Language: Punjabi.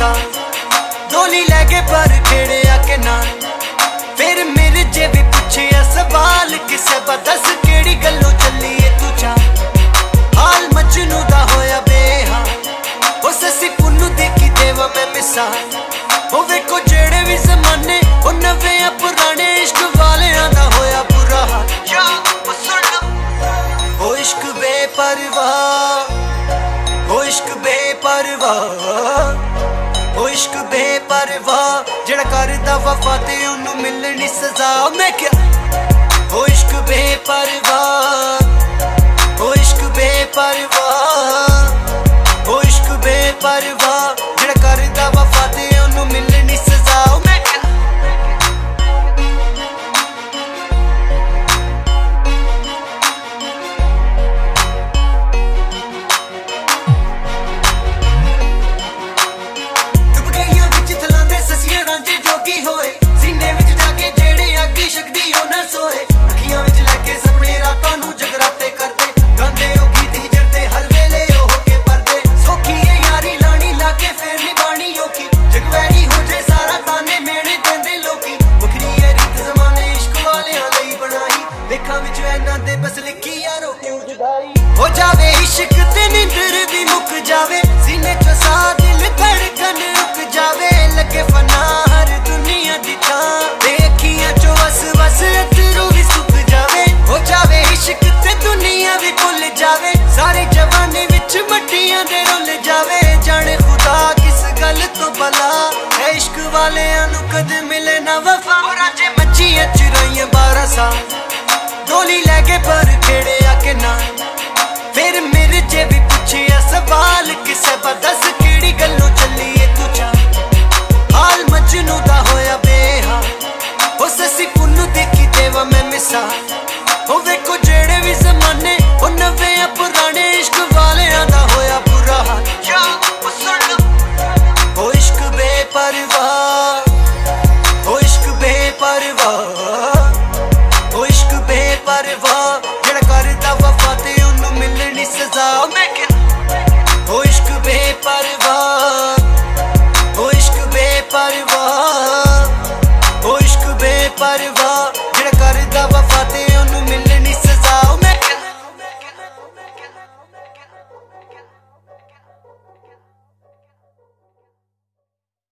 ਬਰਸਾ ਡੋਲੀ ਲੈ ਕੇ ਪਰ ਖੇੜਿਆ ਕਿ ਨਾ। ਫਿਰ ਮੇਰੇ ਜੇ ਵੀ ਪੁੱਛਿਆ ਸਵਾਲ। ਕਿਸੇ ਬਦਸ ਕਿਹੜੀ ਗੱਲੋਂ ਚੱਲੀ ਏ ਤੂੰ ਚਾ ਹਾਲ ਮਜਨੂ ਦਾ ਹੋਇਆ ਬੇਹਾ। ਉਸ ਸੀ ਪੁੰਨੂ ਦੇਖੀ ਦੇਵਾ ਮੈਂ ਮਿਸਾਲ ਉਹ ਵੇਖੋ ਜਿਹੜੇ ਵੀ ਜ਼ਮਾਨੇ, ਉਹ ਨਵੇਂ ਆ, ਪੁਰਾਣੇ ਇਸ਼ਕ ਵਾਲਿਆਂ ਦਾ ਹੋਇਆ ਬੁਰਾ ਯਾ ਉਹ ਇਸ਼ਕ ਬੇਪਰਵਾਹ ਉਹ ਇਸ਼ਕ ਬੇਪਰਵਾਹ। ਇਸ਼ਕ ਬੇਪਰਵਾਹ ਜਿਹੜਾ ਕਰਦਾ ਵਫਾ ਤੇ ਉਹਨੂੰ ਮਿਲਣੀ ਸਜ਼ਾ। ਮੈਂ ਕਿਹਾ ਉਹ ਇਸ਼ਕ ਬੇਪਰਵਾਹ ਬਣਾਈ ਵਿੱਚ ਇਹਨਾਂ ਦੇ ਬਸ ਲਿਖੀ ਯਾਰੋ ਕਿਉਂ ਜੁਦਾਈ। ਹੋ ਜਾਵੇ ਇਸ਼ਕ ਤੇ ਨਿੰਦਰ ਵੀ ਮੁੱਕ ਜਾਵੇ। ਸੀਨੇ ਚ ਸਾਹ ਦਿਲ ਧੜਕਨ ਰੁਕ ਜਾਵੇ। ਲੱਗੇ ਫਨਾ ਹਰ ਦੁਨੀਆ ਦੀ ਥਾਂ। ਤੇ ਅੱਖੀਆਂ ਵਸ ਵਸ ਅਥਰੂ ਵੀ ਸੁੱਕ ਜਾਵੇ। ਹੋ ਜਾਵੇ ਇਸ਼ਕ ਤੇ ਦੁਨੀਆ ਵੀ ਭੁੱਲ ਜਾਵੇ। ਸਾਰੇ ਜਵਾਨੇ ਵਿੱਚ ਮੱਟੀਆਂ ਦੇ ਰੁੱਲ ਜਾਵੇ। ਜਾਣੇ ਖੁਦਾ ਕਿਸ ਗੱਲ ਤੋਂ ਬਲਾ ਇਸ਼ਕ ਵਾਲਿਆਂ ਨੂੰ ਕਦ ਮਿਲੇ ਨਾ ਵਫਾ। ਉਹ ਰਾਜੇ ਮੱਛੀਆਂ ਚੁਰਾਈਆਂ 12 ਸਾਲ ਡੋਲੀ ਲੈ ਕੇ ਪਰ ਖੇੜਿਆ ਕਿ ਨਾ? ਫਿਰ ਮੇਰੇ ਜੇ ਵੀ ਪੁੱਛਿਆ ਸਵਾਲ, ਕਿਸੇ ਪਰ ਦੱਸ ਕਿਹੜੀ ਗੱਲੋਂ ਚੱਲੀ ਏ ਤੂੰ ਚਾ ਹਾਲ ਮਜਨੂ ਦਾ ਹੋਇਆ ਬੇਹਾ। ਉਸ ਸੀ ਪੁੰਨੂ ਦੇਖੀ ਦੇਵਾ ਮੈਂ ਮਿਸਾ